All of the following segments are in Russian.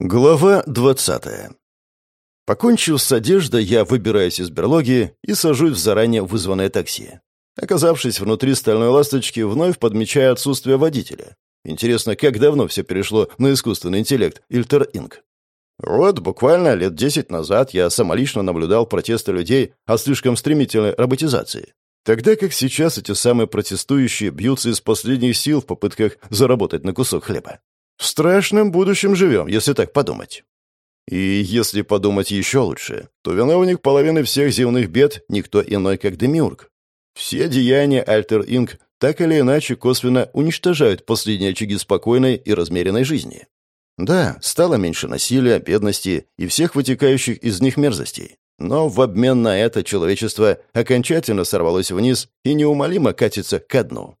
Глава 20. Покончив с одеждой, я выбираюсь из берлоги и сажусь в заранее вызванное такси. Оказавшись внутри стальной ласточки, вновь подмечаю отсутствие водителя. Интересно, как давно все перешло на искусственный интеллект Ильтер Инк? Вот, буквально лет десять назад я самолично наблюдал протесты людей о слишком стремительной роботизации. Тогда как сейчас эти самые протестующие бьются из последних сил в попытках заработать на кусок хлеба. В страшном будущем живем, если так подумать. И если подумать еще лучше, то виновник половины всех земных бед никто иной, как Демиург. Все деяния Альтер Инк так или иначе косвенно уничтожают последние очаги спокойной и размеренной жизни. Да, стало меньше насилия, бедности и всех вытекающих из них мерзостей. Но в обмен на это человечество окончательно сорвалось вниз и неумолимо катится ко дну.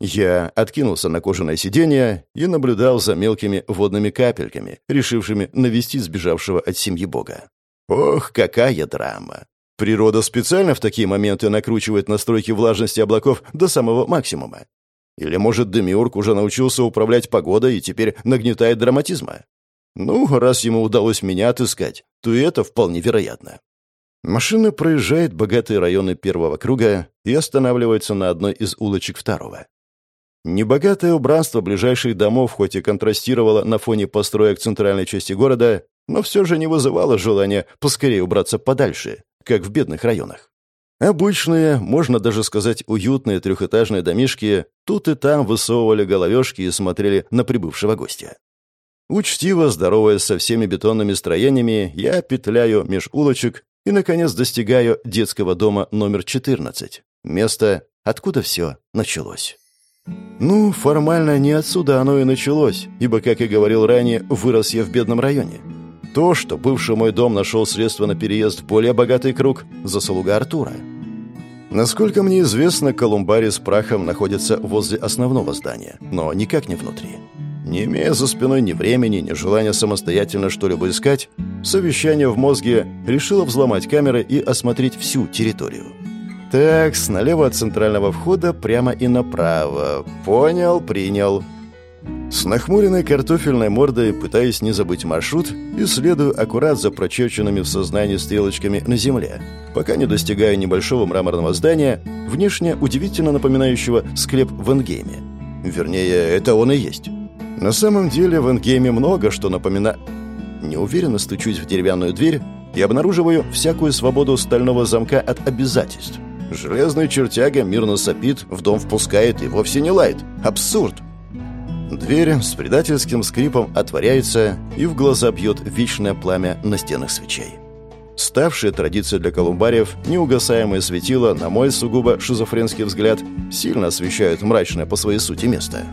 Я откинулся на кожаное сиденье и наблюдал за мелкими водными капельками, решившими навести сбежавшего от семьи Бога. Ох, какая драма! Природа специально в такие моменты накручивает настройки влажности облаков до самого максимума. Или, может, Демиург уже научился управлять погодой и теперь нагнетает драматизма? Ну, раз ему удалось меня отыскать, то и это вполне вероятно. Машина проезжает богатые районы первого круга и останавливается на одной из улочек второго. Небогатое убранство ближайших домов хоть и контрастировало на фоне построек центральной части города, но все же не вызывало желания поскорее убраться подальше, как в бедных районах. Обычные, можно даже сказать, уютные трехэтажные домишки тут и там высовывали головешки и смотрели на прибывшего гостя. Учтиво, здороваясь со всеми бетонными строениями, я петляю меж улочек и, наконец, достигаю детского дома номер 14, место, откуда все началось. Ну, формально не отсюда оно и началось, ибо, как и говорил ранее, вырос я в бедном районе. То, что бывший мой дом нашел средства на переезд в более богатый круг, заслуга Артура. Насколько мне известно, колумбарий с прахом находится возле основного здания, но никак не внутри. Не имея за спиной ни времени, ни желания самостоятельно что-либо искать, совещание в мозге решило взломать камеры и осмотреть всю территорию. Так, налево от центрального входа прямо и направо. Понял, принял. С нахмуренной картофельной мордой, пытаясь не забыть маршрут, исследую аккурат за прочерченными в сознании стрелочками на земле, пока не достигаю небольшого мраморного здания, внешне удивительно напоминающего склеп в Энгейме. Вернее, это он и есть. На самом деле в Энгейме много что напомина... Неуверенно стучусь в деревянную дверь и обнаруживаю всякую свободу стального замка от обязательств. Железный чертяга мирно сопит, в дом впускает и вовсе не лает. Абсурд! Дверь с предательским скрипом отворяется, и в глаза бьет вечное пламя настенных свечей. Ставшая традиция для колумбариев, неугасаемое светило, на мой сугубо шизофренский взгляд, сильно освещают мрачное по своей сути место.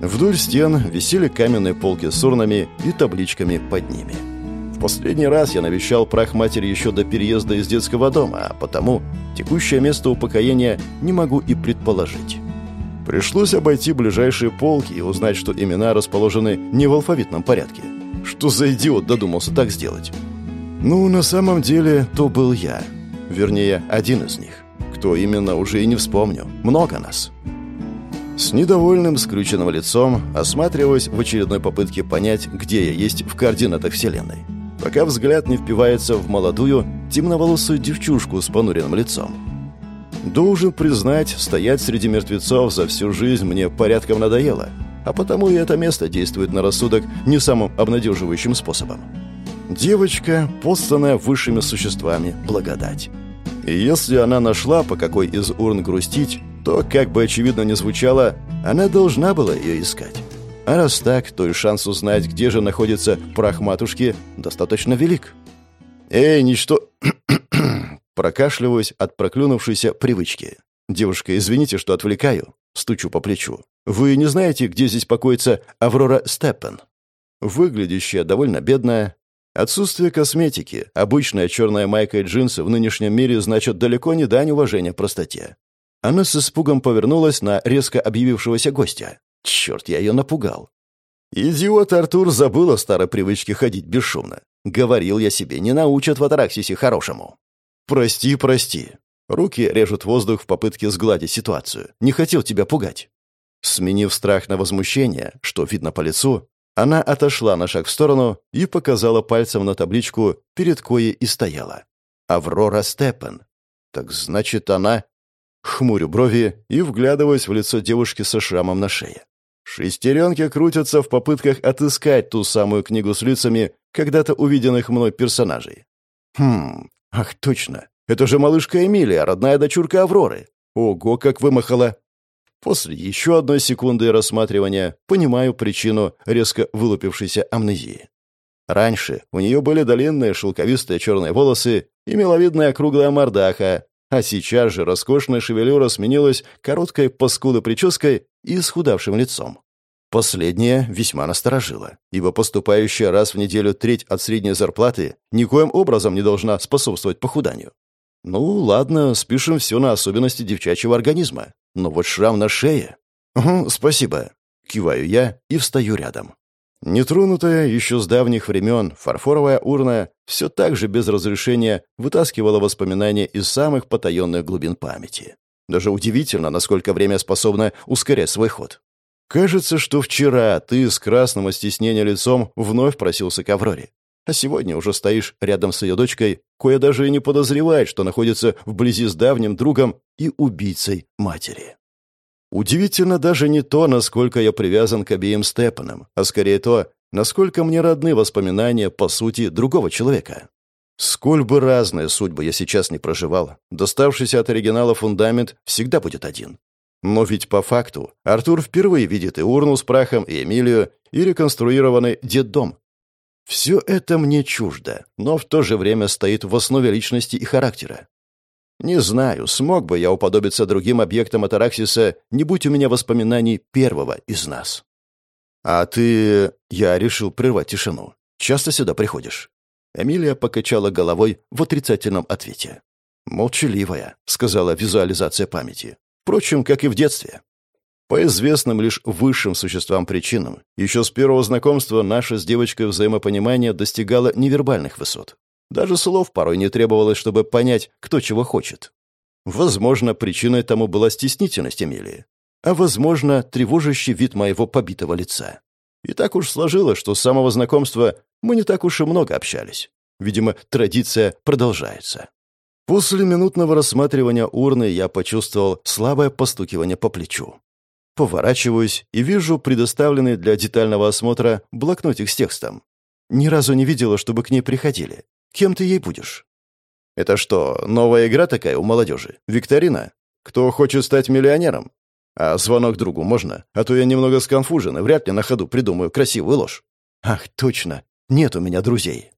Вдоль стен висели каменные полки с урнами и табличками под ними последний раз я навещал прах матери еще до переезда из детского дома, а потому текущее место упокоения не могу и предположить. Пришлось обойти ближайшие полки и узнать, что имена расположены не в алфавитном порядке. Что за идиот додумался так сделать? Ну, на самом деле, то был я. Вернее, один из них. Кто именно, уже и не вспомню. Много нас. С недовольным, скрюченным лицом осматриваюсь в очередной попытке понять, где я есть в координатах Вселенной пока взгляд не впивается в молодую, темноволосую девчушку с понуренным лицом. Должен признать, стоять среди мертвецов за всю жизнь мне порядком надоело, а потому и это место действует на рассудок не самым обнадеживающим способом. Девочка, посланная высшими существами, благодать. И если она нашла, по какой из урн грустить, то, как бы очевидно не звучало, она должна была ее искать. А раз так, то и шанс узнать, где же находится прах матушки, достаточно велик. «Эй, ничто...» Прокашливаюсь от проклюнувшейся привычки. «Девушка, извините, что отвлекаю». Стучу по плечу. «Вы не знаете, где здесь покоится Аврора Степпен?» Выглядящая довольно бедная. Отсутствие косметики, обычная черная майка и джинсы в нынешнем мире значат далеко не дань уважения простоте. Она с испугом повернулась на резко объявившегося гостя. Черт, я ее напугал. Идиот Артур забыл о старой привычке ходить бесшумно. Говорил я себе, не научат в Атараксисе хорошему. Прости, прости. Руки режут воздух в попытке сгладить ситуацию. Не хотел тебя пугать. Сменив страх на возмущение, что видно по лицу, Она отошла на шаг в сторону и показала пальцем на табличку, перед коей и стояла. «Аврора Степен». «Так значит, она...» Хмурю брови и вглядываюсь в лицо девушки со шрамом на шее. Шестеренки крутятся в попытках отыскать ту самую книгу с лицами когда-то увиденных мной персонажей. Хм, ах, точно. Это же малышка Эмилия, родная дочурка Авроры. Ого, как вымахала. После еще одной секунды рассматривания понимаю причину резко вылупившейся амнезии. Раньше у нее были длинные шелковистые черные волосы и миловидная круглая мордаха, а сейчас же роскошная шевелюра сменилась короткой паскудой прической и схудавшим лицом. Последнее весьма насторожило, ибо поступающая раз в неделю треть от средней зарплаты никоим образом не должна способствовать похуданию. Ну, ладно, спишем все на особенности девчачьего организма. Но вот шрам на шее... Угу, спасибо. Киваю я и встаю рядом. Нетронутая еще с давних времен фарфоровая урна все так же без разрешения вытаскивала воспоминания из самых потаенных глубин памяти. Даже удивительно, насколько время способно ускорять свой ход. Кажется, что вчера ты с красным от стеснения лицом вновь просился к Авроре. А сегодня уже стоишь рядом с ее дочкой, кое даже и не подозревает, что находится вблизи с давним другом и убийцей матери. Удивительно даже не то, насколько я привязан к обеим Степанам, а скорее то, насколько мне родны воспоминания, по сути, другого человека. Сколь бы разные судьбы я сейчас не проживал, доставшийся от оригинала фундамент всегда будет один. Но ведь по факту Артур впервые видит и урну с прахом, и Эмилию, и реконструированный детдом, все это мне чуждо, но в то же время стоит в основе личности и характера. Не знаю, смог бы я уподобиться другим объектам Атараксиса, не будь у меня воспоминаний первого из нас. А ты... Я решил прервать тишину. Часто сюда приходишь? Эмилия покачала головой в отрицательном ответе. «Молчаливая», — сказала визуализация памяти. Впрочем, как и в детстве. По известным лишь высшим существам причинам, еще с первого знакомства наше с девочкой взаимопонимание достигало невербальных высот. Даже слов порой не требовалось, чтобы понять, кто чего хочет. Возможно, причиной тому была стеснительность Эмилии, а, возможно, тревожащий вид моего побитого лица. И так уж сложилось, что с самого знакомства мы не так уж и много общались. Видимо, традиция продолжается. После минутного рассматривания урны я почувствовал слабое постукивание по плечу. Поворачиваюсь и вижу предоставленный для детального осмотра блокнотик с текстом. Ни разу не видела, чтобы к ней приходили. Кем ты ей будешь? Это что, новая игра такая у молодежи? Викторина? Кто хочет стать миллионером? А звонок другу можно? А то я немного сконфужен и вряд ли на ходу придумаю красивую ложь. Ах, точно. Нет у меня друзей.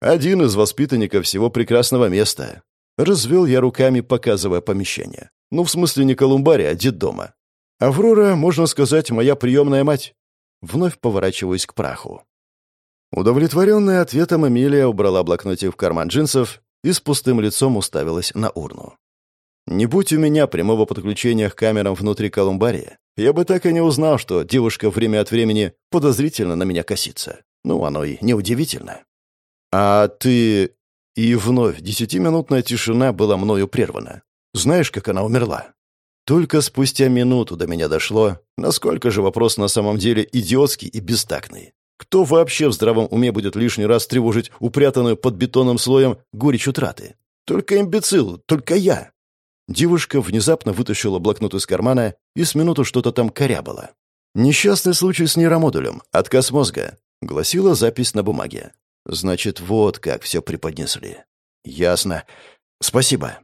Один из воспитанников всего прекрасного места. Развел я руками, показывая помещение. Ну, в смысле не колумбария, а детдома. Аврора, можно сказать, моя приемная мать. Вновь поворачиваюсь к праху. Удовлетворенная ответом, Эмилия убрала блокнотик в карман джинсов и с пустым лицом уставилась на урну. Не будь у меня прямого подключения к камерам внутри колумбария, я бы так и не узнал, что девушка время от времени подозрительно на меня косится. Ну, оно и неудивительно. А ты... И вновь десятиминутная тишина была мною прервана. Знаешь, как она умерла? Только спустя минуту до меня дошло, насколько же вопрос на самом деле идиотский и бестактный. Кто вообще в здравом уме будет лишний раз тревожить упрятанную под бетонным слоем горечь утраты? Только имбецил, только я. Девушка внезапно вытащила блокнот из кармана и с минуту что-то там корябала. «Несчастный случай с нейромодулем. Отказ мозга», — гласила запись на бумаге. «Значит, вот как все преподнесли». «Ясно. Спасибо».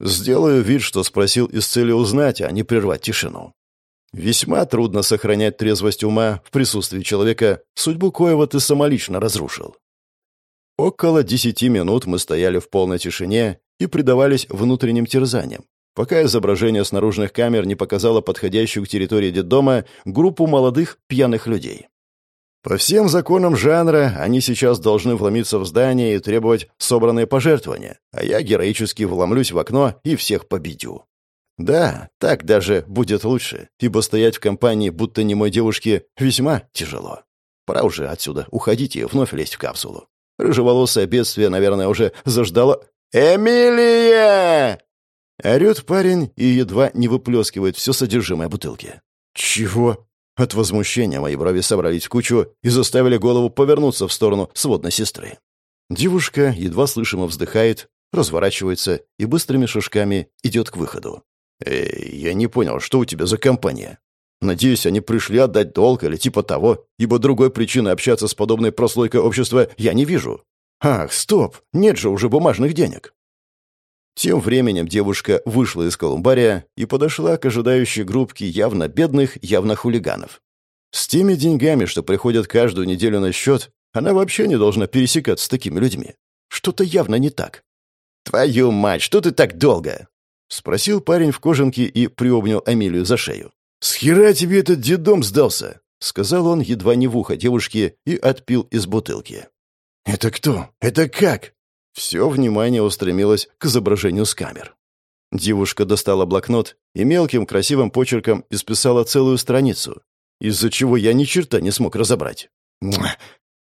Сделаю вид, что спросил из цели узнать, а не прервать тишину. Весьма трудно сохранять трезвость ума в присутствии человека, судьбу коего ты самолично разрушил. Около десяти минут мы стояли в полной тишине и предавались внутренним терзаниям, пока изображение с наружных камер не показало подходящую к территории детдома группу молодых пьяных людей. По всем законам жанра они сейчас должны вломиться в здание и требовать собранные пожертвования, а я героически вломлюсь в окно и всех победю. Да, так даже будет лучше, ибо стоять в компании будто немой девушки весьма тяжело. Пора уже отсюда уходить и вновь лезть в капсулу. Рыжеволосое бедствие, наверное, уже заждало... «Эмилия!» Орет парень и едва не выплескивает все содержимое бутылки. «Чего?» От возмущения мои брови собрались в кучу и заставили голову повернуться в сторону сводной сестры. Девушка едва слышимо вздыхает, разворачивается и быстрыми шажками идет к выходу. «Эй, я не понял, что у тебя за компания? Надеюсь, они пришли отдать долг или типа того, ибо другой причины общаться с подобной прослойкой общества я не вижу. Ах, стоп, нет же уже бумажных денег». Тем временем девушка вышла из колумбария и подошла к ожидающей группке явно бедных, явно хулиганов. С теми деньгами, что приходят каждую неделю на счет, она вообще не должна пересекаться с такими людьми. Что-то явно не так. «Твою мать, что ты так долго?» — спросил парень в кожанке и приобнял Амелию за шею. «С хера тебе этот дедом сдался?» — сказал он едва не в ухо девушке и отпил из бутылки. «Это кто? Это как?» Все внимание устремилось к изображению с камер. Девушка достала блокнот и мелким красивым почерком исписала целую страницу, из-за чего я ни черта не смог разобрать.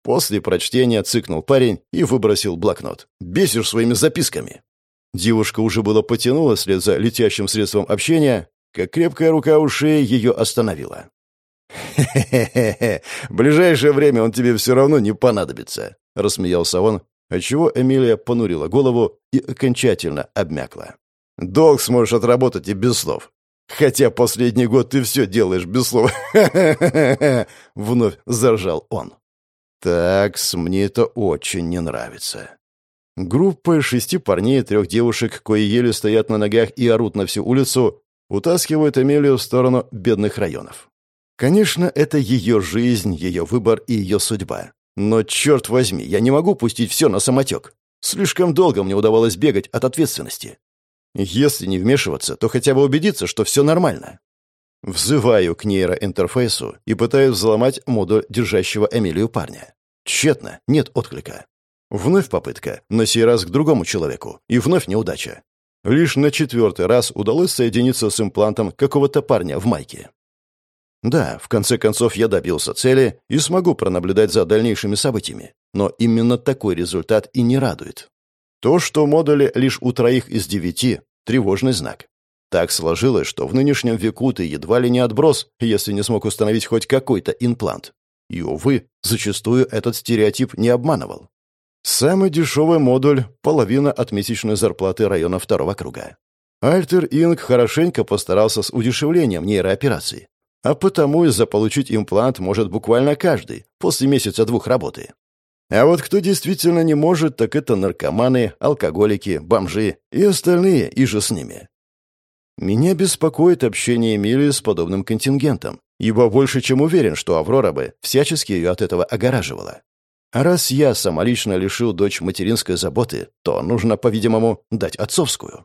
После прочтения цыкнул парень и выбросил блокнот. «Бесишь своими записками!» Девушка уже было потянула вслед за летящим средством общения, как крепкая рука у шеи ее остановила. «Хе-хе-хе! Ближайшее время он тебе все равно не понадобится!» — рассмеялся он, отчего Эмилия понурила голову и окончательно обмякла. «Долг сможешь отработать и без слов. Хотя последний год ты все делаешь без слов. Вновь заржал он. «Такс, мне это очень не нравится». Группа шести парней и трех девушек, кои еле стоят на ногах и орут на всю улицу, утаскивают Эмилию в сторону бедных районов. Конечно, это ее жизнь, ее выбор и ее судьба. Но, черт возьми, я не могу пустить все на самотек. Слишком долго мне удавалось бегать от ответственности. Если не вмешиваться, то хотя бы убедиться, что все нормально. Взываю к нейроинтерфейсу и пытаюсь взломать модуль держащего Эмилию парня. Тщетно, нет отклика. Вновь попытка, на сей раз к другому человеку, и вновь неудача. Лишь на четвертый раз удалось соединиться с имплантом какого-то парня в майке. Да, в конце концов я добился цели и смогу пронаблюдать за дальнейшими событиями. Но именно такой результат и не радует. То, что модули лишь у троих из девяти – тревожный знак. Так сложилось, что в нынешнем веку ты едва ли не отброс, если не смог установить хоть какой-то имплант. И, увы, зачастую этот стереотип не обманывал. Самый дешевый модуль – половина от месячной зарплаты района второго круга. Альтер Инг хорошенько постарался с удешевлением нейроопераций, а потому заполучить имплант может буквально каждый после месяца-двух работы. А вот кто действительно не может, так это наркоманы, алкоголики, бомжи и остальные, и же с ними. Меня беспокоит общение Эмилии с подобным контингентом, ибо больше чем уверен, что Аврора бы всячески ее от этого огораживала. А раз я самолично лишил дочь материнской заботы, то нужно, по-видимому, дать отцовскую.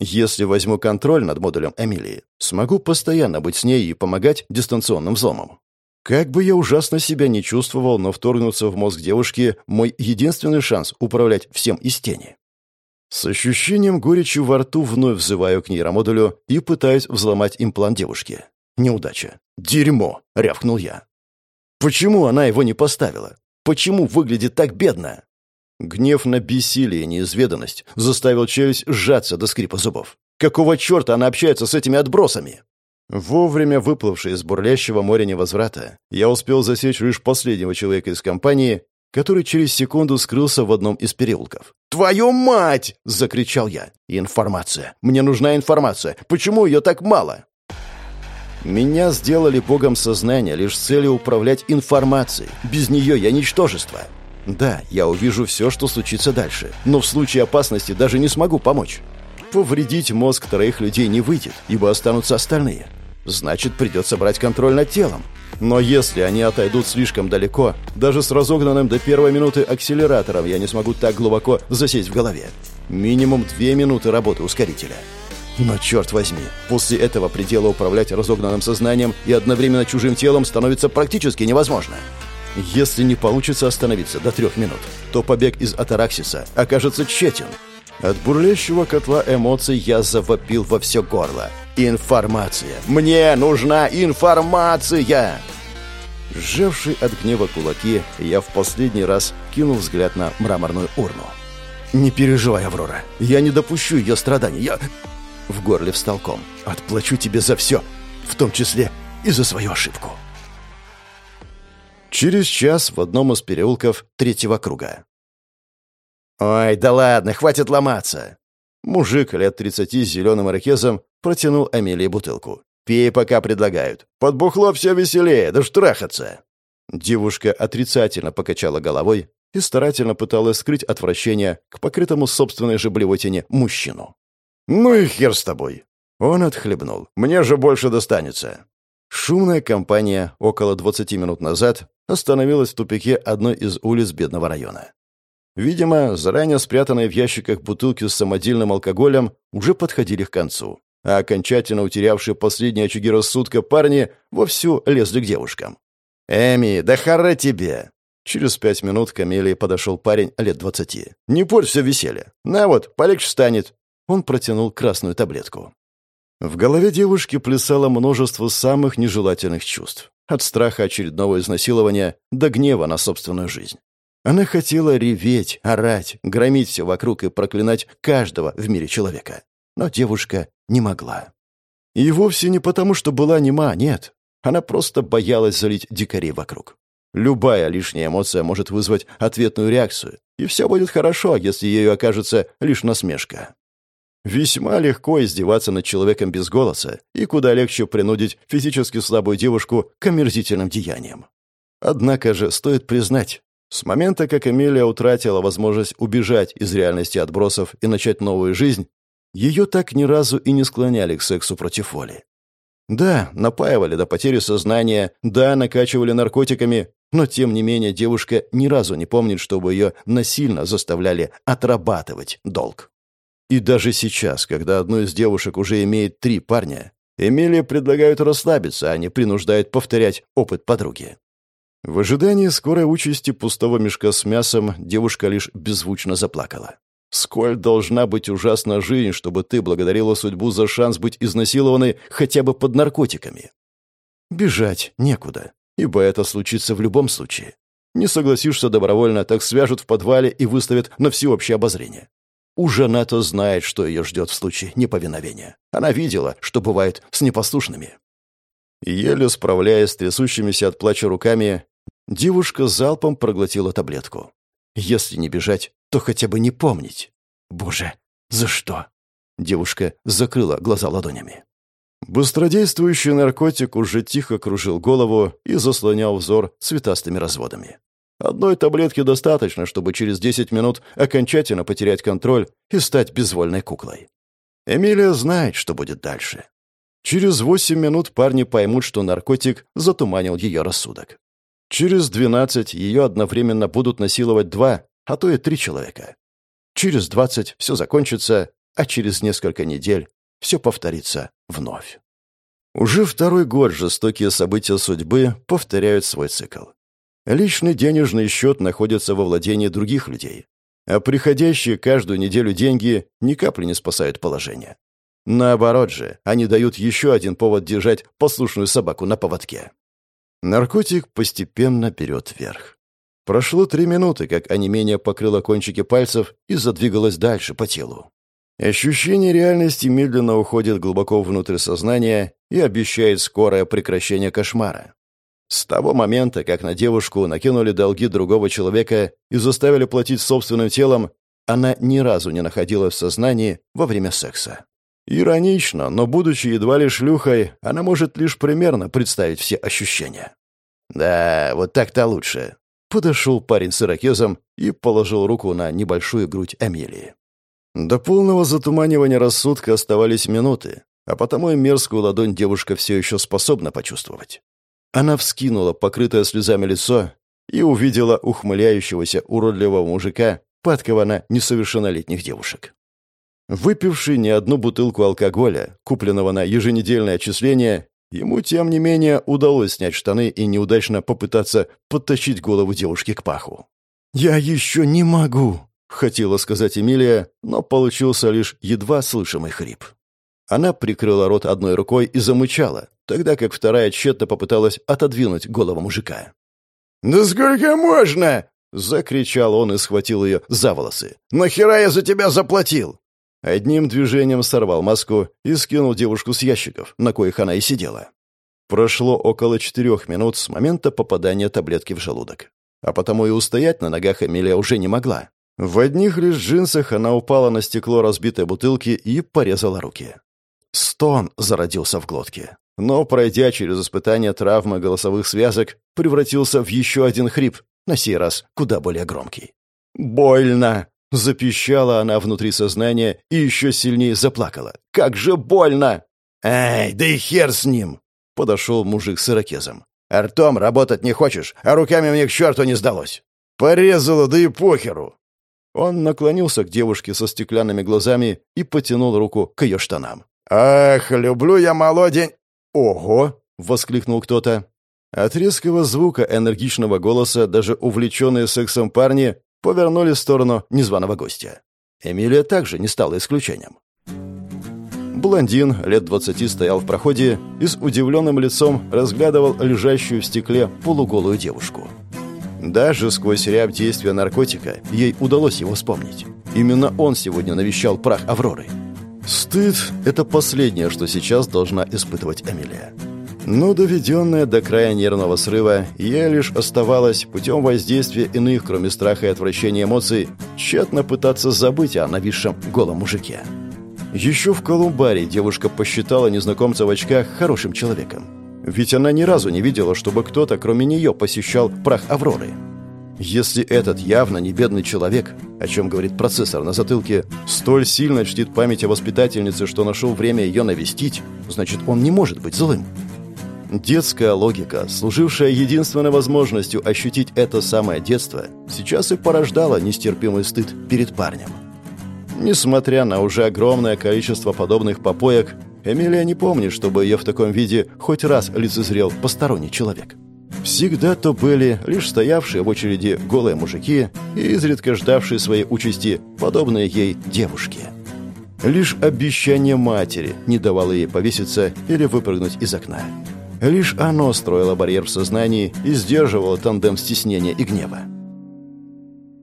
Если возьму контроль над модулем Эмилии, смогу постоянно быть с ней и помогать дистанционным взломам. Как бы я ужасно себя не чувствовал, но вторгнуться в мозг девушки — мой единственный шанс управлять всем из тени. С ощущением горечи во рту вновь взываю к нейромодулю и пытаюсь взломать имплант девушки. Неудача. «Дерьмо!» — рявкнул я. «Почему она его не поставила? Почему выглядит так бедно?» Гнев на бессилие и неизведанность заставил челюсть сжаться до скрипа зубов. Какого черта она общается с этими отбросами? Вовремя выплывший из бурлящего моря невозврата, я успел засечь лишь последнего человека из компании, который через секунду скрылся в одном из переулков. «Твою мать!» — закричал я. «Информация! Мне нужна информация! Почему ее так мало?» Меня сделали богом сознания лишь с целью управлять информацией. Без нее я ничтожество. Да, я увижу все, что случится дальше, но в случае опасности даже не смогу помочь. Повредить мозг троих людей не выйдет, ибо останутся остальные. Значит, придется брать контроль над телом. Но если они отойдут слишком далеко, даже с разогнанным до первой минуты акселератором я не смогу так глубоко засесть в голове. Минимум две минуты работы ускорителя. Но черт возьми, после этого предела управлять разогнанным сознанием и одновременно чужим телом становится практически невозможно. Если не получится остановиться до трех минут, то побег из Атараксиса окажется тщетен. От бурлящего котла эмоций я завопил во все горло. «Информация! Мне нужна информация!» Сжавший от гнева кулаки, я в последний раз кинул взгляд на мраморную урну. «Не переживай, Аврора, я не допущу ее страданий, я...» В горле встал ком. «Отплачу тебе за все, в том числе и за свою ошибку». Через час в одном из переулков третьего круга. «Ой, да ладно, хватит ломаться!» Мужик лет тридцати с зеленым ирокезом протянул Амелии бутылку. «Пей, пока предлагают. Под бухло все веселее, да штрахаться!» Девушка отрицательно покачала головой и старательно пыталась скрыть отвращение к покрытому собственной же блевотине мужчину. «Ну и хер с тобой!» Он отхлебнул. «Мне же больше достанется!» Шумная компания около 20 минут назад остановилась в тупике одной из улиц бедного района. Видимо, заранее спрятанные в ящиках бутылки с самодельным алкоголем уже подходили к концу, а окончательно утерявшие последние очаги рассудка парни вовсю лезли к девушкам. «Эми, да хара тебе!» Через пять минут к Амелии подошел парень лет двадцати. «Не порь все веселье. На вот, полегче станет». Он протянул красную таблетку. В голове девушки плясало множество самых нежелательных чувств. От страха очередного изнасилования до гнева на собственную жизнь. Она хотела реветь, орать, громить все вокруг и проклинать каждого в мире человека. Но девушка не могла. И вовсе не потому, что была нема, нет. Она просто боялась залить дикарей вокруг. Любая лишняя эмоция может вызвать ответную реакцию, и все будет хорошо, если ею окажется лишь насмешка. Весьма легко издеваться над человеком без голоса, и куда легче принудить физически слабую девушку к омерзительным деяниям. Однако же стоит признать, с момента, как Эмилия утратила возможность убежать из реальности отбросов и начать новую жизнь, ее так ни разу и не склоняли к сексу против воли. Да, напаивали до потери сознания, да, накачивали наркотиками, но тем не менее девушка ни разу не помнит, чтобы ее насильно заставляли отрабатывать долг. И даже сейчас, когда одну из девушек уже имеет три парня, Эмилии предлагают расслабиться, а не принуждают повторять опыт подруги. В ожидании скорой участи пустого мешка с мясом девушка лишь беззвучно заплакала. Сколь должна быть ужасна жизнь, чтобы ты благодарила судьбу за шанс быть изнасилованной хотя бы под наркотиками? Бежать некуда, ибо это случится в любом случае. Не согласишься добровольно, так свяжут в подвале и выставят на всеобщее обозрение. Уже НАТО знает, что ее ждет в случае неповиновения. Она видела, что бывает с непослушными. Еле справляясь с трясущимися от плача руками, девушка залпом проглотила таблетку. Если не бежать, то хотя бы не помнить. Боже, за что? Девушка закрыла глаза ладонями. Быстродействующий наркотик уже тихо кружил голову и заслонял взор цветастыми разводами. Одной таблетки достаточно, чтобы через 10 минут окончательно потерять контроль и стать безвольной куклой. Эмилия знает, что будет дальше. Через 8 минут парни поймут, что наркотик затуманил ее рассудок. Через 12 ее одновременно будут насиловать два, а то и три человека. Через 20 все закончится, а через несколько недель все повторится вновь. Уже второй год жестокие события судьбы повторяют свой цикл. Личный денежный счет находится во владении других людей, а приходящие каждую неделю деньги ни капли не спасают положение. Наоборот же, они дают еще один повод держать послушную собаку на поводке. Наркотик постепенно берет вверх. Прошло три минуты, как онемение покрыло кончики пальцев и задвигалось дальше по телу. Ощущение реальности медленно уходит глубоко внутрь сознания и обещает скорое прекращение кошмара. С того момента, как на девушку накинули долги другого человека и заставили платить собственным телом, она ни разу не находилась в сознании во время секса. Иронично, но будучи едва ли шлюхой, она может лишь примерно представить все ощущения. «Да, вот так-то лучше», — подошел парень с ирокезом и положил руку на небольшую грудь Эмилии. До полного затуманивания рассудка оставались минуты, а потому и мерзкую ладонь девушка все еще способна почувствовать. Она вскинула покрытое слезами лицо и увидела ухмыляющегося уродливого мужика, падкого на несовершеннолетних девушек. Выпивший не одну бутылку алкоголя, купленного на еженедельное отчисление, ему, тем не менее, удалось снять штаны и неудачно попытаться подтащить голову девушки к паху. «Я еще не могу!» — хотела сказать Эмилия, но получился лишь едва слышимый хрип. Она прикрыла рот одной рукой и замычала, тогда как вторая тщетно попыталась отодвинуть голову мужика. «Да сколько можно?» — закричал он и схватил ее за волосы. «Нахера я за тебя заплатил?» Одним движением сорвал маску и скинул девушку с ящиков, на коих она и сидела. Прошло около четырех минут с момента попадания таблетки в желудок. А потому и устоять на ногах Эмилия уже не могла. В одних лишь джинсах она упала на стекло разбитой бутылки и порезала руки. Стон зародился в глотке. Но, пройдя через испытание травмы голосовых связок, превратился в еще один хрип, на сей раз куда более громкий. «Больно!» — запищала она внутри сознания и еще сильнее заплакала. «Как же больно!» «Эй, да и хер с ним!» — подошел мужик с ирокезом. «Артом, работать не хочешь, а руками мне к черту не сдалось!» «Порезало, да и похеру!» Он наклонился к девушке со стеклянными глазами и потянул руку к ее штанам. «Ах, люблю я молодень!» «Ого!» — воскликнул кто-то. От резкого звука энергичного голоса даже увлеченные сексом парни повернули в сторону незваного гостя. Эмилия также не стала исключением. Блондин лет двадцати стоял в проходе и с удивленным лицом разглядывал лежащую в стекле полуголую девушку. Даже сквозь рябь действия наркотика ей удалось его вспомнить. Именно он сегодня навещал прах Авроры. Стыд — это последнее, что сейчас должна испытывать Эмилия. Но доведенная до края нервного срыва, ей лишь оставалось путем воздействия иных, кроме страха и отвращения эмоций, тщетно пытаться забыть о нависшем голом мужике. Еще в Колумбаре девушка посчитала незнакомца в очках хорошим человеком. Ведь она ни разу не видела, чтобы кто-то, кроме нее, посещал прах Авроры. Если этот явно не бедный человек, о чем говорит процессор на затылке, столь сильно чтит память о воспитательнице, что нашел время ее навестить, значит, он не может быть злым. Детская логика, служившая единственной возможностью ощутить это самое детство, сейчас и порождала нестерпимый стыд перед парнем. Несмотря на уже огромное количество подобных попоек, Эмилия не помнит, чтобы ее в таком виде хоть раз лицезрел посторонний человек. Всегда то были лишь стоявшие в очереди голые мужики и изредка ждавшие своей участи подобные ей девушки. Лишь обещание матери не давало ей повеситься или выпрыгнуть из окна. Лишь оно строило барьер в сознании и сдерживало тандем стеснения и гнева.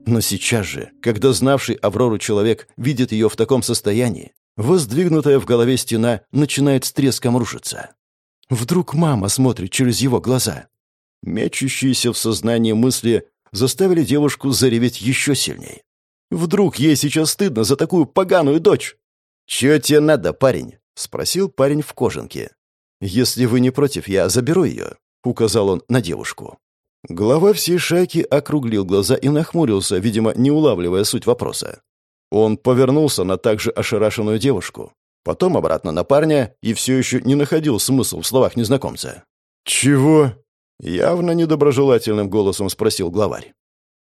Но сейчас же, когда знавший Аврору человек видит ее в таком состоянии, воздвигнутая в голове стена начинает с треском рушиться. Вдруг мама смотрит через его глаза. Мечущиеся в сознании мысли заставили девушку зареветь еще сильнее. Вдруг ей сейчас стыдно за такую поганую дочь? «Чего тебе надо, парень?» — спросил парень в кожанке. «Если вы не против, я заберу ее», — указал он на девушку. Глава всей шайки округлил глаза и нахмурился, видимо, не улавливая суть вопроса. Он повернулся на также ошарашенную девушку, потом обратно на парня и все еще не находил смысл в словах незнакомца. «Чего?» — явно недоброжелательным голосом спросил главарь.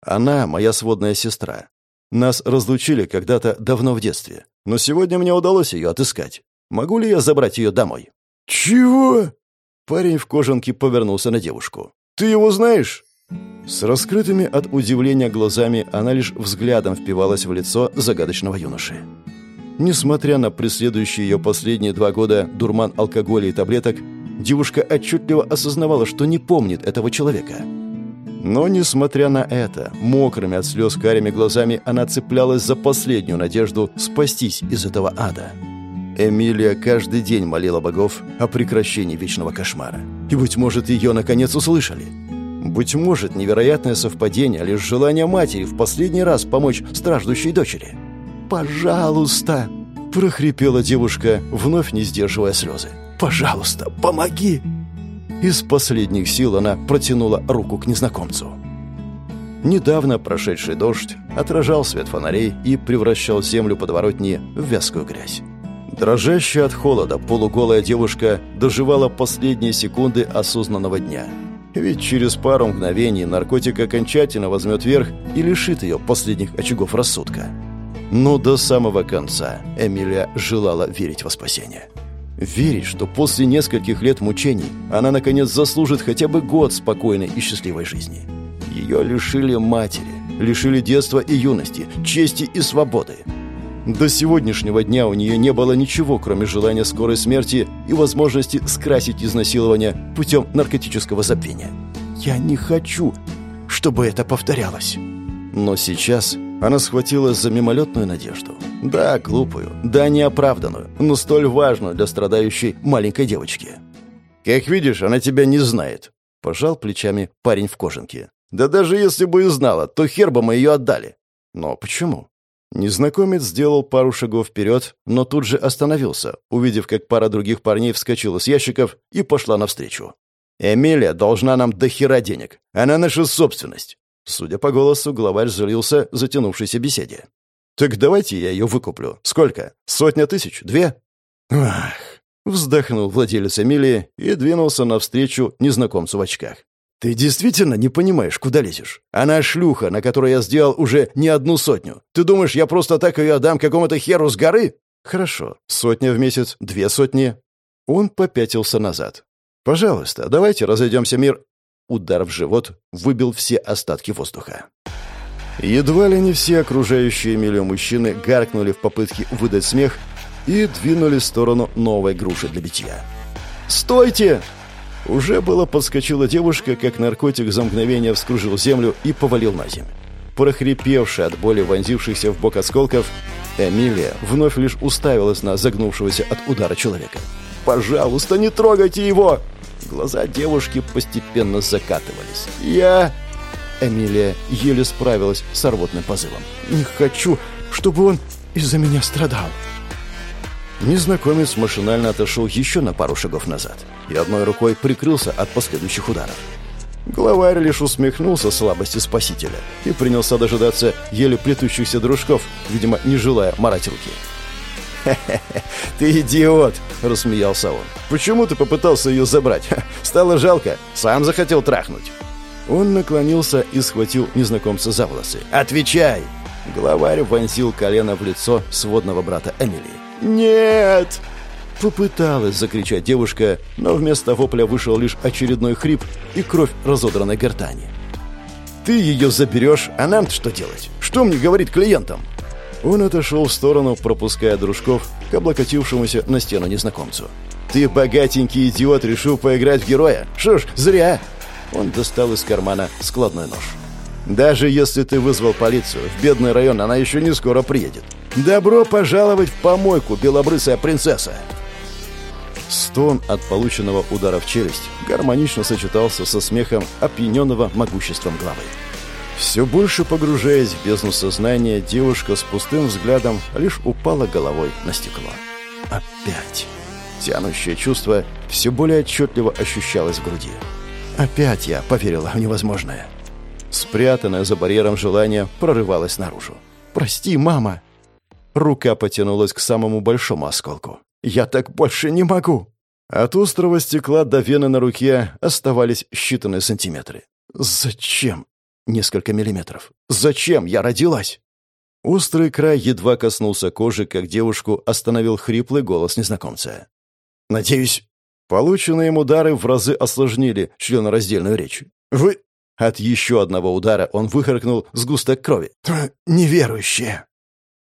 «Она моя сводная сестра. Нас разлучили когда-то давно в детстве, но сегодня мне удалось ее отыскать. Могу ли я забрать ее домой?» «Чего?» Парень в кожанке повернулся на девушку. «Ты его знаешь?» С раскрытыми от удивления глазами она лишь взглядом впивалась в лицо загадочного юноши. Несмотря на преследующие ее последние два года дурман алкоголя и таблеток, девушка отчетливо осознавала, что не помнит этого человека. Но, несмотря на это, мокрыми от слез карими глазами она цеплялась за последнюю надежду спастись из этого ада. Эмилия каждый день молила богов о прекращении вечного кошмара. И, быть может, ее наконец услышали. Быть может, невероятное совпадение, лишь желание матери в последний раз помочь страждущей дочери. «Пожалуйста!» – прохрипела девушка, вновь не сдерживая слезы. «Пожалуйста, помоги!» Из последних сил она протянула руку к незнакомцу. Недавно прошедший дождь отражал свет фонарей и превращал землю подворотни в вязкую грязь. Дрожащая от холода полуголая девушка доживала последние секунды осознанного дня. Ведь через пару мгновений наркотик окончательно возьмет верх и лишит ее последних очагов рассудка. Но до самого конца Эмилия желала верить во спасение. Верить, что после нескольких лет мучений она наконец заслужит хотя бы год спокойной и счастливой жизни. Ее лишили матери, лишили детства и юности, чести и свободы. До сегодняшнего дня у нее не было ничего, кроме желания скорой смерти и возможности скрасить изнасилование путем наркотического забвения. «Я не хочу, чтобы это повторялось». Но сейчас она схватилась за мимолетную надежду. Да, глупую, да, неоправданную, но столь важную для страдающей маленькой девочки. «Как видишь, она тебя не знает», — пожал плечами парень в кожанке. «Да даже если бы и знала, то хер бы мы ее отдали». «Но почему?» Незнакомец сделал пару шагов вперед, но тут же остановился, увидев, как пара других парней вскочила с ящиков и пошла навстречу. «Эмилия должна нам до хера денег. Она наша собственность». Судя по голосу, главарь злился затянувшейся беседе. «Так давайте я ее выкуплю. Сколько? Сотня тысяч? Две?» «Ах!» — вздохнул владелец Эмилии и двинулся навстречу незнакомцу в очках. «Ты действительно не понимаешь, куда лезешь? Она шлюха, на которой я сделал уже не одну сотню. Ты думаешь, я просто так ее отдам какому-то херу с горы?» «Хорошо. Сотня в месяц, две сотни». Он попятился назад. «Пожалуйста, давайте разойдемся, мир...» Удар в живот выбил все остатки воздуха. Едва ли не все окружающие Эмилию мужчины гаркнули в попытке выдать смех и двинули в сторону новой груши для битья. «Стойте!» Уже было подскочила девушка, как наркотик за мгновение вскружил землю и повалил на землю. Прохрипевшая от боли вонзившихся в бок осколков, Эмилия вновь лишь уставилась на загнувшегося от удара человека. «Пожалуйста, не трогайте его!» Глаза девушки постепенно закатывались. «Я...» Эмилия еле справилась с рвотным позывом. «Не хочу, чтобы он из-за меня страдал!» Незнакомец машинально отошел еще на пару шагов назад и одной рукой прикрылся от последующих ударов. Главарь лишь усмехнулся слабости спасителя и принялся дожидаться еле плетущихся дружков, видимо, не желая марать руки. «Хе-хе-хе, ты идиот!» — рассмеялся он. «Почему ты попытался ее забрать? Стало жалко, сам захотел трахнуть». Он наклонился и схватил незнакомца за волосы. «Отвечай!» Главарь вонзил колено в лицо сводного брата Эмилии. «Нет!» Попыталась закричать девушка, но вместо вопля вышел лишь очередной хрип и кровь разодранной гортани. «Ты ее заберешь, а нам-то что делать? Что мне говорить клиентам?» Он отошел в сторону, пропуская дружков к облокотившемуся на стену незнакомцу. «Ты, богатенький идиот, решил поиграть в героя? Что ж, зря!» Он достал из кармана складной нож. «Даже если ты вызвал полицию, в бедный район она еще не скоро приедет. «Добро пожаловать в помойку, белобрысая принцесса!» Стон от полученного удара в челюсть гармонично сочетался со смехом опьяненного могуществом главы. Все больше погружаясь в бездну сознания, девушка с пустым взглядом лишь упала головой на стекло. Опять. Тянущее чувство все более отчетливо ощущалось в груди. Опять я поверила в невозможное. Спрятанное за барьером желание прорывалось наружу. «Прости, мама!» Рука потянулась к самому большому осколку. «Я так больше не могу!» От острого стекла до вены на руке оставались считанные сантиметры. «Зачем?» Несколько миллиметров. «Зачем я родилась?» Острый край едва коснулся кожи, как девушку остановил хриплый голос незнакомца. «Надеюсь...» Полученные им удары в разы осложнили членораздельную речь. «Вы...» От еще одного удара он выхаркнул сгусток крови. «Неверующие!»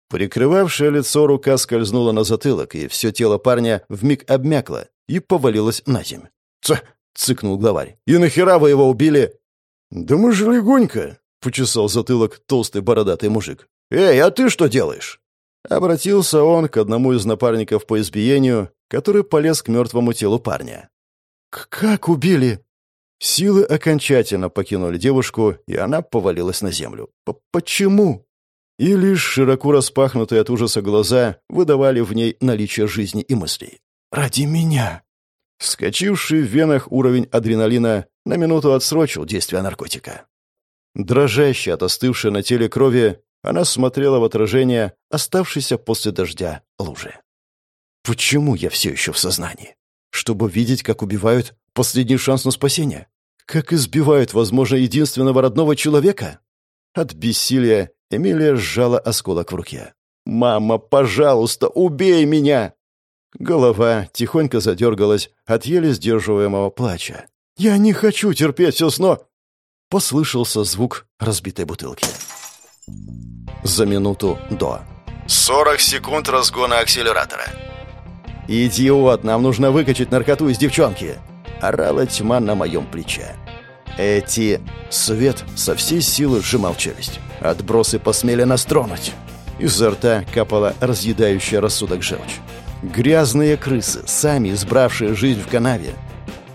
Прикрывавшая лицо рука скользнула на затылок, и все тело парня вмиг обмякло и повалилось на землю. «Ц!» — цыкнул главарь. «И нахера вы его убили?» «Да мы же легонько!» — почесал затылок толстый бородатый мужик. «Эй, а ты что делаешь?» Обратился он к одному из напарников по избиению, который полез к мертвому телу парня. «Как убили?» Силы окончательно покинули девушку, и она повалилась на землю. «Почему?» и лишь широко распахнутые от ужаса глаза выдавали в ней наличие жизни и мыслей. «Ради меня!» Скочивший в венах уровень адреналина на минуту отсрочил действие наркотика. Дрожащая от остывшей на теле крови, она смотрела в отражение, оставшейся после дождя лужи. «Почему я все еще в сознании? Чтобы видеть, как убивают последний шанс на спасение? Как избивают, возможно, единственного родного человека?» От бессилия Эмилия сжала осколок в руке. «Мама, пожалуйста, убей меня!» Голова тихонько задергалась от еле сдерживаемого плача. «Я не хочу терпеть все сно!» Послышался звук разбитой бутылки. За минуту до. «Сорок секунд разгона акселератора». «Идиот, нам нужно выкачать наркоту из девчонки!» Орала тьма на моем плече. Эти... Свет со всей силы сжимал челюсть. Отбросы посмели нас тронуть. Изо рта капала разъедающая рассудок желчь. Грязные крысы, сами избравшие жизнь в канаве.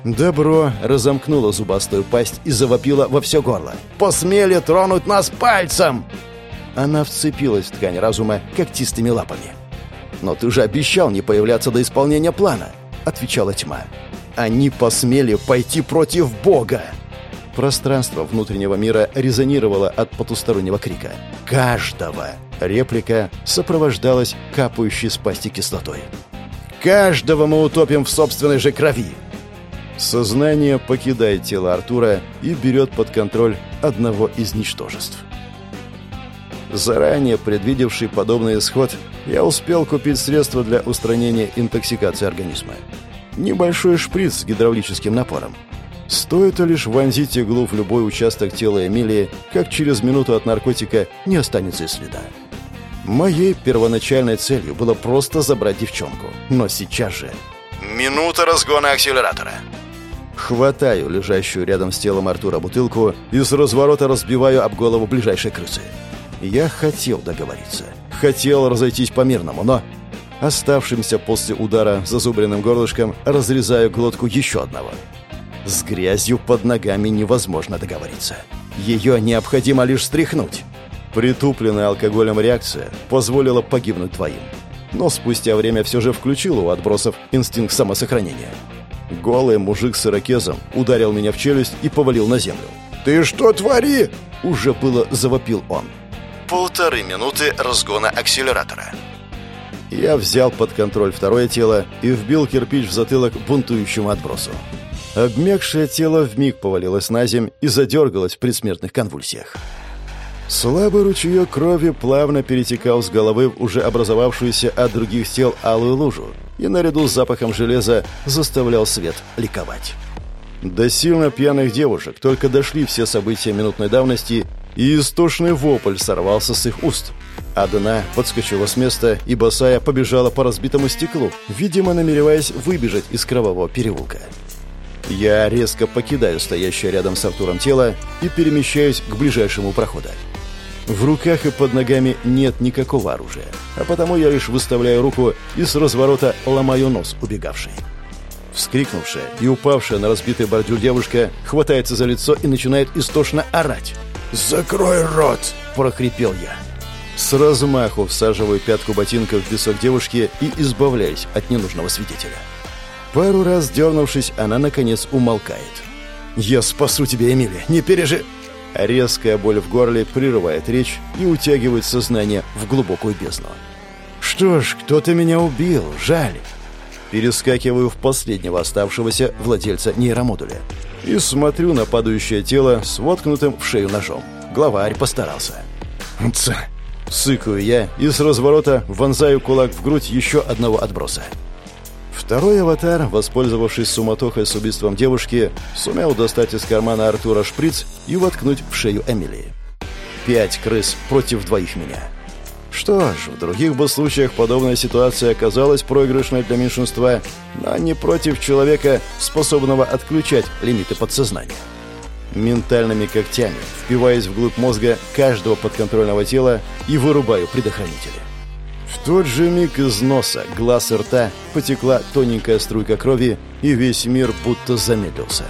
Добро разомкнуло зубастую пасть и завопило во все горло. «Посмели тронуть нас пальцем!» Она вцепилась в ткань разума когтистыми лапами. «Но ты же обещал не появляться до исполнения плана», — отвечала тьма. «Они посмели пойти против Бога!» Пространство внутреннего мира резонировало от потустороннего крика. «Каждого!» Реплика сопровождалась капающей с пасти кислотой. «Каждого мы утопим в собственной же крови!» Сознание покидает тело Артура и берет под контроль одного из ничтожеств. Заранее предвидевший подобный исход, я успел купить средства для устранения интоксикации организма. Небольшой шприц с гидравлическим напором. Стоит лишь вонзить иглу в любой участок тела Эмилии, как через минуту от наркотика не останется и следа. Моей первоначальной целью было просто забрать девчонку. Но сейчас же... Минута разгона акселератора. Хватаю лежащую рядом с телом Артура бутылку и с разворота разбиваю об голову ближайшей крысы. Я хотел договориться. Хотел разойтись по-мирному, но... Оставшимся после удара зазубренным горлышком разрезаю глотку еще одного. С грязью под ногами невозможно договориться. Ее необходимо лишь стряхнуть. Притупленная алкоголем реакция позволила погибнуть двоим. Но спустя время все же включила у отбросов инстинкт самосохранения. Голый мужик с ирокезом ударил меня в челюсть и повалил на землю. «Ты что твори?» – уже было завопил он. Полторы минуты разгона акселератора. Я взял под контроль второе тело и вбил кирпич в затылок бунтующему отбросу. Обмякшее тело вмиг повалилось на земь и задергалось в предсмертных конвульсиях. Слабый ручеек крови плавно перетекал с головы в уже образовавшуюся от других тел алую лужу и наряду с запахом железа заставлял свет ликовать. До сильно пьяных девушек только дошли все события минутной давности, и истошный вопль сорвался с их уст. Одна подскочила с места и босая побежала по разбитому стеклу, видимо, намереваясь выбежать из кровавого переулка. Я резко покидаю стоящее рядом с Артуром тело и перемещаюсь к ближайшему проходу. В руках и под ногами нет никакого оружия, а потому я лишь выставляю руку и с разворота ломаю нос убегавшей. Вскрикнувшая и упавшая на разбитый бордюр девушка хватается за лицо и начинает истошно орать. «Закрой рот!» – прохрипел я. С размаху всаживаю пятку ботинка в висок девушки и избавляюсь от ненужного свидетеля. Пару раз дернувшись, она, наконец, умолкает. «Я спасу тебя, Эмилия, не пережи...» Резкая боль в горле прерывает речь и утягивает сознание в глубокую бездну. «Что ж, кто-то меня убил, жаль!» Перескакиваю в последнего оставшегося владельца нейромодуля и смотрю на падающее тело с воткнутым в шею ножом. Главарь постарался. «Ц!» Сыкаю я и с разворота вонзаю кулак в грудь еще одного отброса. Второй аватар, воспользовавшись суматохой с убийством девушки, сумел достать из кармана Артура шприц и воткнуть в шею Эмилии. Пять крыс против двоих меня. Что ж, в других бы случаях подобная ситуация оказалась проигрышной для меньшинства, но не против человека, способного отключать лимиты подсознания. Ментальными когтями впиваясь вглубь мозга каждого подконтрольного тела и вырубаю предохранители. В тот же миг из носа, глаз и рта потекла тоненькая струйка крови, и весь мир будто замедлился.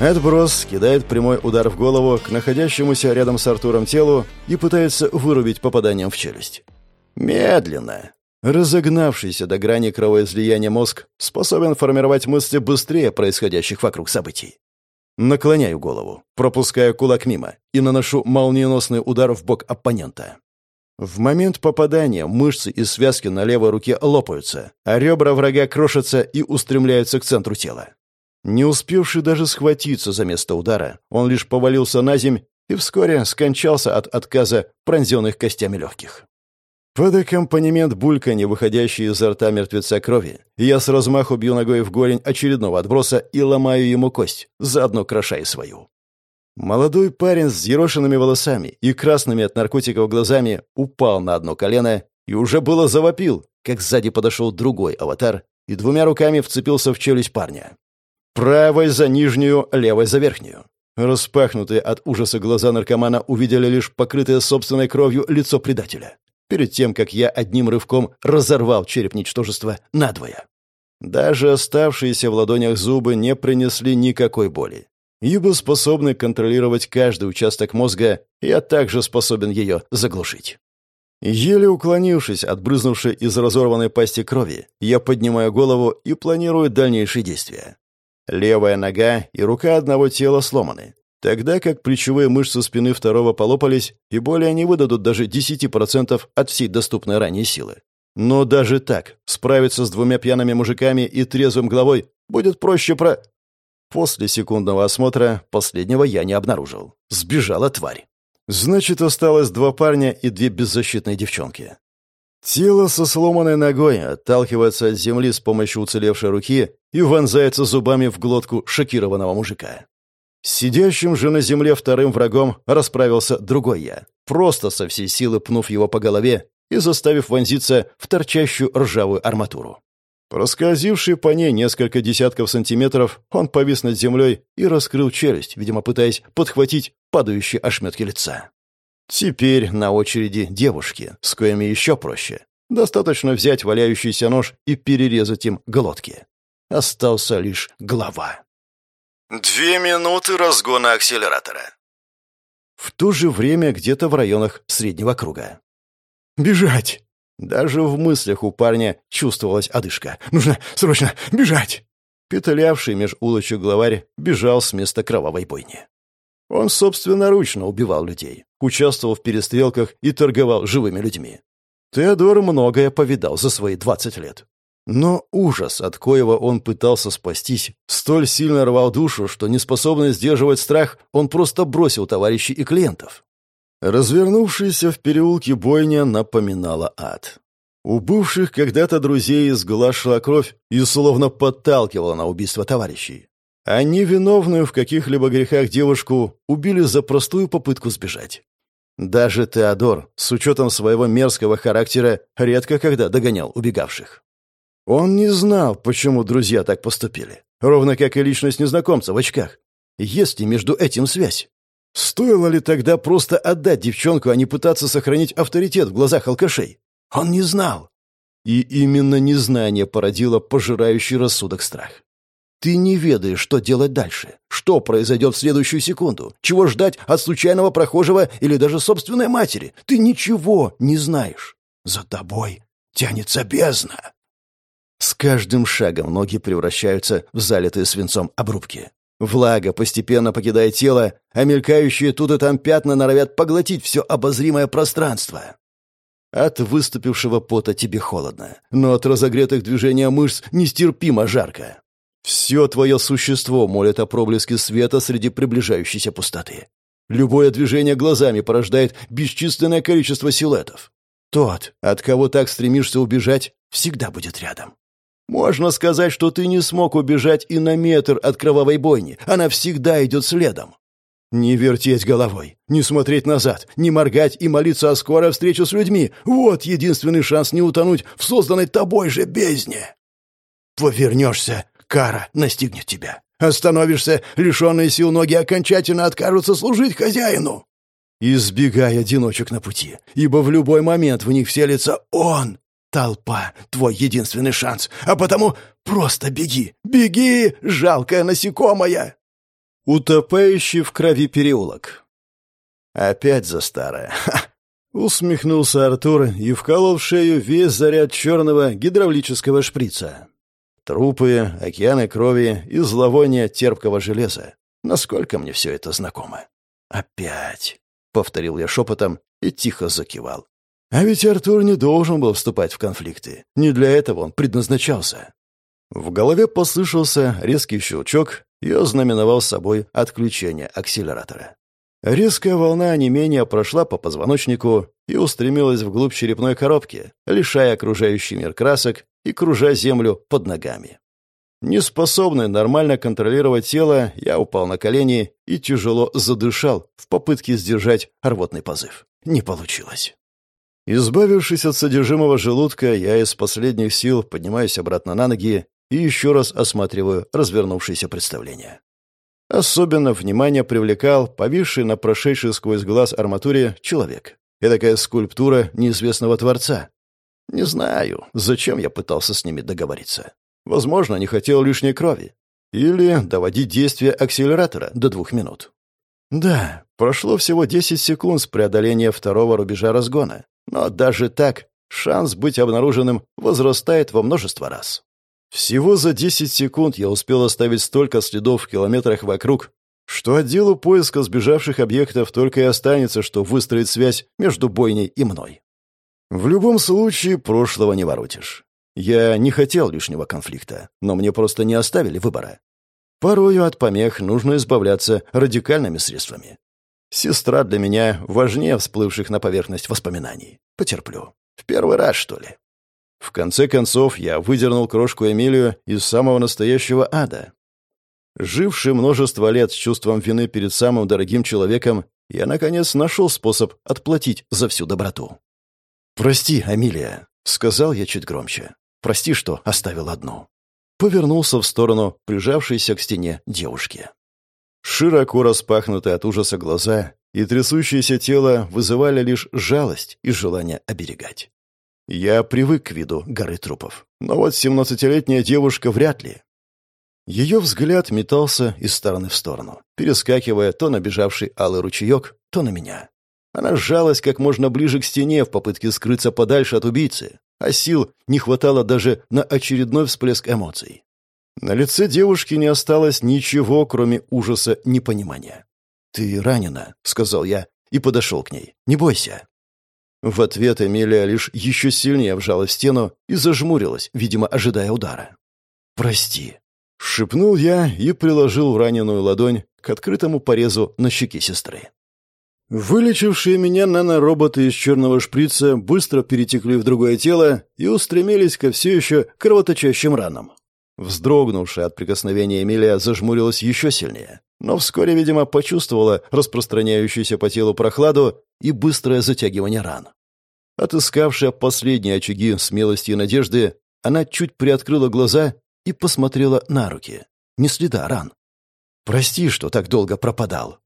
Отброс кидает прямой удар в голову к находящемуся рядом с Артуром телу и пытается вырубить попаданием в челюсть. Медленно. Разогнавшийся до грани кровоизлияния мозг способен формировать мысли быстрее происходящих вокруг событий. Наклоняю голову, пропускаю кулак мимо и наношу молниеносный удар в бок оппонента. В момент попадания мышцы и связки на левой руке лопаются, а ребра врага крошатся и устремляются к центру тела. Не успевший даже схватиться за место удара, он лишь повалился на земь и вскоре скончался от отказа пронзенных костями легких. Под аккомпанемент бульканья, выходящей изо рта мертвеца крови, я с размаху бью ногой в голень очередного отброса и ломаю ему кость, заодно крошая свою. Молодой парень с зерошенными волосами и красными от наркотиков глазами упал на одно колено и уже было завопил, как сзади подошел другой аватар и двумя руками вцепился в челюсть парня. Правой за нижнюю, левой за верхнюю. Распахнутые от ужаса глаза наркомана увидели лишь покрытое собственной кровью лицо предателя. Перед тем, как я одним рывком разорвал череп ничтожества надвое. Даже оставшиеся в ладонях зубы не принесли никакой боли. Ибо способны контролировать каждый участок мозга, я также способен ее заглушить. Еле уклонившись от брызнувшей из разорванной пасти крови, я поднимаю голову и планирую дальнейшие действия. Левая нога и рука одного тела сломаны, тогда как плечевые мышцы спины второго полопались и более не выдадут даже 10% от всей доступной ранее силы. Но даже так, справиться с двумя пьяными мужиками и трезвым головой будет проще про... После секундного осмотра последнего я не обнаружил. Сбежала тварь. Значит, осталось два парня и две беззащитные девчонки. Тело со сломанной ногой отталкивается от земли с помощью уцелевшей руки и вонзается зубами в глотку шокированного мужика. Сидящим же на земле вторым врагом расправился другой я, просто со всей силы пнув его по голове и заставив вонзиться в торчащую ржавую арматуру. Проскользивший по ней несколько десятков сантиметров, он повис над землей и раскрыл челюсть, видимо, пытаясь подхватить падающие ошметки лица. Теперь на очереди девушки, с коими еще проще. Достаточно взять валяющийся нож и перерезать им глотки. Остался лишь голова. Две минуты разгона акселератора. В то же время где-то в районах среднего круга. «Бежать!» Даже в мыслях у парня чувствовалась одышка. «Нужно срочно бежать!» Петлявший меж улочек главарь бежал с места кровавой бойни. Он собственноручно убивал людей, участвовал в перестрелках и торговал живыми людьми. Теодор многое повидал за свои двадцать лет. Но ужас, от коего он пытался спастись, столь сильно рвал душу, что, неспособный сдерживать страх, он просто бросил товарищей и клиентов. Развернувшаяся в переулке бойня напоминала ад. У бывших когда-то друзей шла кровь и словно подталкивала на убийство товарищей. Они виновную в каких-либо грехах девушку убили за простую попытку сбежать. Даже Теодор, с учетом своего мерзкого характера, редко когда догонял убегавших. Он не знал, почему друзья так поступили. Ровно как и личность незнакомца в очках. Есть ли между этим связь? Стоило ли тогда просто отдать девчонку, а не пытаться сохранить авторитет в глазах алкашей? Он не знал. И именно незнание породило пожирающий рассудок страх. Ты не ведаешь, что делать дальше, что произойдет в следующую секунду, чего ждать от случайного прохожего или даже собственной матери. Ты ничего не знаешь. За тобой тянется бездна. С каждым шагом ноги превращаются в залитые свинцом обрубки. Влага постепенно покидает тело, а мелькающие тут и там пятна норовят поглотить все обозримое пространство. От выступившего пота тебе холодно, но от разогретых движения мышц нестерпимо жарко. Все твое существо молит о проблеске света среди приближающейся пустоты. Любое движение глазами порождает бесчисленное количество силуэтов. Тот, от кого так стремишься убежать, всегда будет рядом. Можно сказать, что ты не смог убежать и на метр от кровавой бойни. Она всегда идет следом. Не вертеть головой, не смотреть назад, не моргать и молиться о скорой встрече с людьми. Вот единственный шанс не утонуть в созданной тобой же бездне. Повернешься, кара настигнет тебя. Остановишься, лишенные сил ноги окончательно откажутся служить хозяину. Избегай одиночек на пути, ибо в любой момент в них вселится он, Толпа — твой единственный шанс, а потому просто беги, беги, жалкая насекомая!» Утопающий в крови переулок. «Опять за старое!» Усмехнулся Артур и вколол в шею весь заряд черного гидравлического шприца. Трупы, океаны крови и зловоние терпкого железа. Насколько мне все это знакомо? «Опять!» — повторил я шепотом и тихо закивал. А ведь Артур не должен был вступать в конфликты. Не для этого он предназначался. В голове послышался резкий щелчок и ознаменовал собой отключение акселератора. Резкая волна онемения прошла по позвоночнику и устремилась вглубь черепной коробки, лишая окружающий мир красок и кружа землю под ногами. Неспособный нормально контролировать тело, я упал на колени и тяжело задышал в попытке сдержать рвотный позыв. Не получилось. Избавившись от содержимого желудка, я из последних сил поднимаюсь обратно на ноги и еще раз осматриваю развернувшееся представление. Особенно внимание привлекал повисший на прошедший сквозь глаз арматуре человек. И такая скульптура неизвестного творца. Не знаю, зачем я пытался с ними договориться. Возможно, не хотел лишней крови. Или доводить действие акселератора до двух минут. Да, прошло всего 10 секунд с преодоления второго рубежа разгона. Но даже так шанс быть обнаруженным возрастает во множество раз. Всего за 10 секунд я успел оставить столько следов в километрах вокруг, что отделу поиска сбежавших объектов только и останется, что выстроить связь между бойней и мной. В любом случае, прошлого не воротишь. Я не хотел лишнего конфликта, но мне просто не оставили выбора. Порою от помех нужно избавляться радикальными средствами. Сестра для меня важнее всплывших на поверхность воспоминаний. Потерплю. В первый раз, что ли. В конце концов, я выдернул крошку Эмилию из самого настоящего ада. Живший множество лет с чувством вины перед самым дорогим человеком, я, наконец, нашел способ отплатить за всю доброту. «Прости, Амилия», — сказал я чуть громче. «Прости, что оставил одну». Повернулся в сторону прижавшейся к стене девушки. Широко распахнутые от ужаса глаза и трясущееся тело вызывали лишь жалость и желание оберегать. Я привык к виду горы трупов, но вот семнадцатилетняя девушка вряд ли. Ее взгляд метался из стороны в сторону, перескакивая то на бежавший алый ручеек, то на меня. Она сжалась как можно ближе к стене в попытке скрыться подальше от убийцы, а сил не хватало даже на очередной всплеск эмоций. На лице девушки не осталось ничего, кроме ужаса непонимания. «Ты ранена», — сказал я и подошел к ней. «Не бойся». В ответ Эмилия лишь еще сильнее вжала стену и зажмурилась, видимо, ожидая удара. «Прости», — шепнул я и приложил раненую ладонь к открытому порезу на щеке сестры. Вылечившие меня нанороботы из черного шприца быстро перетекли в другое тело и устремились ко все еще кровоточащим ранам. Вздрогнувшая от прикосновения Эмилия зажмурилась еще сильнее, но вскоре, видимо, почувствовала распространяющуюся по телу прохладу и быстрое затягивание ран. Отыскавшая последние очаги смелости и надежды, она чуть приоткрыла глаза и посмотрела на руки. Не следа ран. «Прости, что так долго пропадал»,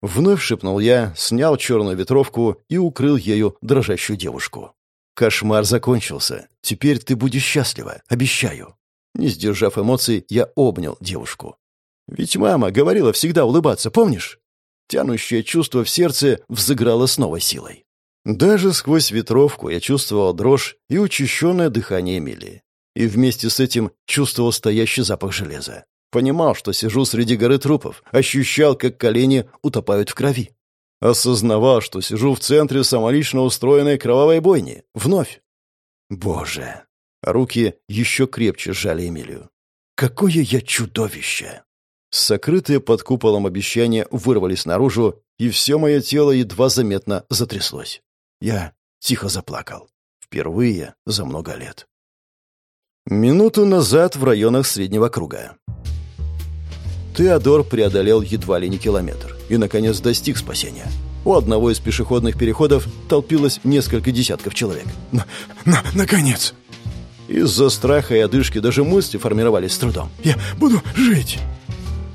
Вновь шепнул я, снял черную ветровку и укрыл ею дрожащую девушку. «Кошмар закончился. Теперь ты будешь счастлива, обещаю». Не сдержав эмоций, я обнял девушку. «Ведь мама говорила всегда улыбаться, помнишь?» Тянущее чувство в сердце взыграло с новой силой. Даже сквозь ветровку я чувствовал дрожь и учащенное дыхание Эмилии. И вместе с этим чувствовал стоящий запах железа. Понимал, что сижу среди горы трупов, ощущал, как колени утопают в крови. Осознавал, что сижу в центре самолично устроенной кровавой бойни. Вновь. Боже. Руки еще крепче сжали Эмилию. Какое я чудовище! Сокрытые под куполом обещания вырвались наружу, и все мое тело едва заметно затряслось. Я тихо заплакал. Впервые за много лет. Минуту назад в районах Среднего круга. Теодор преодолел едва ли не километр и, наконец, достиг спасения. У одного из пешеходных переходов толпилось несколько десятков человек. На, на, «Наконец!» Из-за страха и одышки даже мысли формировались с трудом. «Я буду жить!»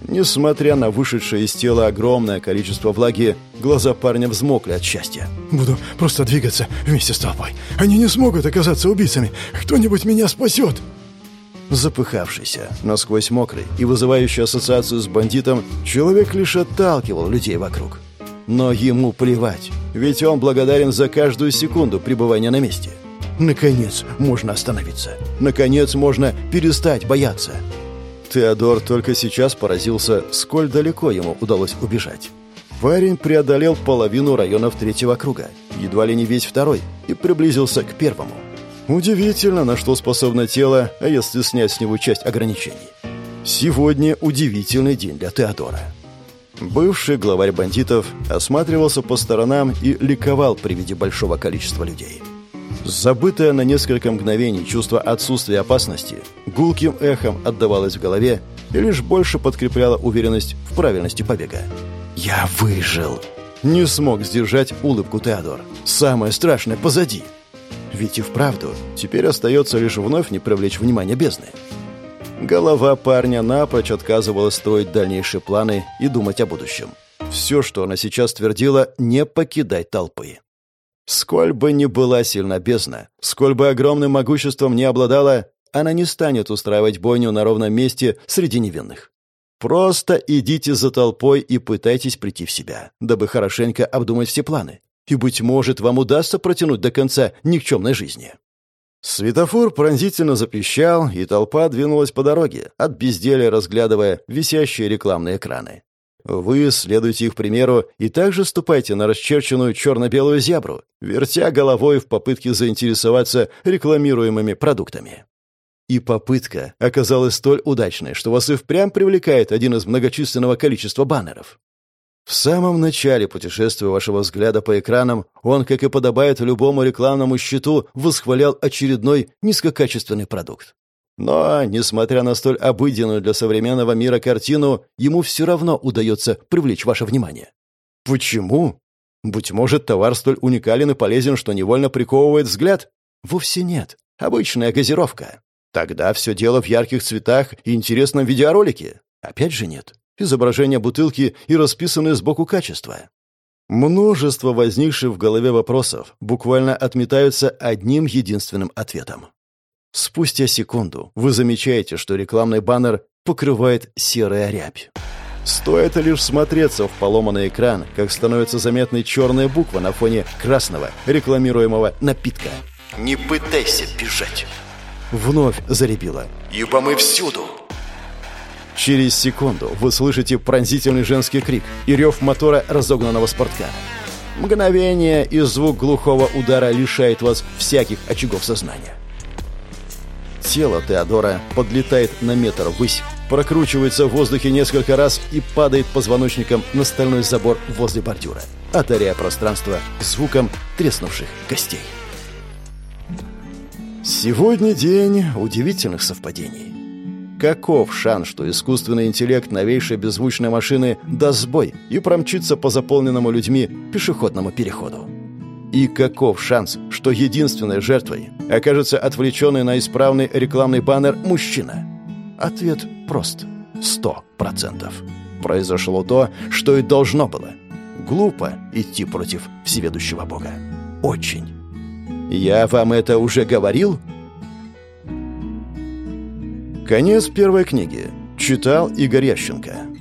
Несмотря на вышедшее из тела огромное количество влаги, глаза парня взмокли от счастья. «Буду просто двигаться вместе с толпой. Они не смогут оказаться убийцами. Кто-нибудь меня спасет!» Запыхавшийся, насквозь мокрый и вызывающий ассоциацию с бандитом, человек лишь отталкивал людей вокруг. Но ему плевать, ведь он благодарен за каждую секунду пребывания на месте. Наконец можно остановиться. Наконец можно перестать бояться. Теодор только сейчас поразился, сколь далеко ему удалось убежать. Парень преодолел половину районов третьего круга, едва ли не весь второй, и приблизился к первому. Удивительно, на что способно тело, а если снять с него часть ограничений. Сегодня удивительный день для Теодора. Бывший главарь бандитов осматривался по сторонам и ликовал при виде большого количества людей. Забытое на несколько мгновений чувство отсутствия опасности гулким эхом отдавалось в голове и лишь больше подкрепляло уверенность в правильности побега. «Я выжил!» Не смог сдержать улыбку Теодор. «Самое страшное позади!» Ведь и вправду, теперь остается лишь вновь не привлечь внимание бездны. Голова парня напрочь отказывалась строить дальнейшие планы и думать о будущем. Все, что она сейчас твердила, не покидать толпы. Сколь бы ни была сильна бездна, сколь бы огромным могуществом не обладала, она не станет устраивать бойню на ровном месте среди невинных. Просто идите за толпой и пытайтесь прийти в себя, дабы хорошенько обдумать все планы. И, быть может, вам удастся протянуть до конца никчемной жизни. Светофор пронзительно запищал, и толпа двинулась по дороге, от безделия разглядывая висящие рекламные экраны. Вы следуйте их примеру и также ступайте на расчерченную черно-белую зебру, вертя головой в попытке заинтересоваться рекламируемыми продуктами. И попытка оказалась столь удачной, что вас и впрямь привлекает один из многочисленного количества баннеров. В самом начале путешествия вашего взгляда по экранам он, как и подобает любому рекламному счету, восхвалял очередной низкокачественный продукт. Но, несмотря на столь обыденную для современного мира картину, ему все равно удается привлечь ваше внимание. Почему? Быть может, товар столь уникален и полезен, что невольно приковывает взгляд? Вовсе нет. Обычная газировка. Тогда все дело в ярких цветах и интересном видеоролике. Опять же нет. Изображение бутылки и расписанное сбоку качества. Множество возникших в голове вопросов буквально отметаются одним единственным ответом. Спустя секунду вы замечаете, что рекламный баннер покрывает серая рябь. Стоит лишь смотреться в поломанный экран, как становится заметной черная буква на фоне красного рекламируемого напитка. «Не пытайся бежать!» Вновь заребило. «Ибо мы всюду!» Через секунду вы слышите пронзительный женский крик и рев мотора разогнанного спорткара. Мгновение и звук глухого удара лишает вас всяких очагов сознания. Тело Теодора подлетает на метр ввысь, прокручивается в воздухе несколько раз и падает позвоночником на стальной забор возле бордюра, одаряя пространство звуком треснувших костей. Сегодня день удивительных совпадений. Каков шанс, что искусственный интеллект новейшей беззвучной машины даст сбой и промчится по заполненному людьми пешеходному переходу? И каков шанс, что единственной жертвой окажется отвлеченный на исправный рекламный баннер мужчина? Ответ прост. Сто процентов. Произошло то, что и должно было. Глупо идти против всеведущего Бога. Очень. Я вам это уже говорил? Конец первой книги. Читал Игорь Ященко.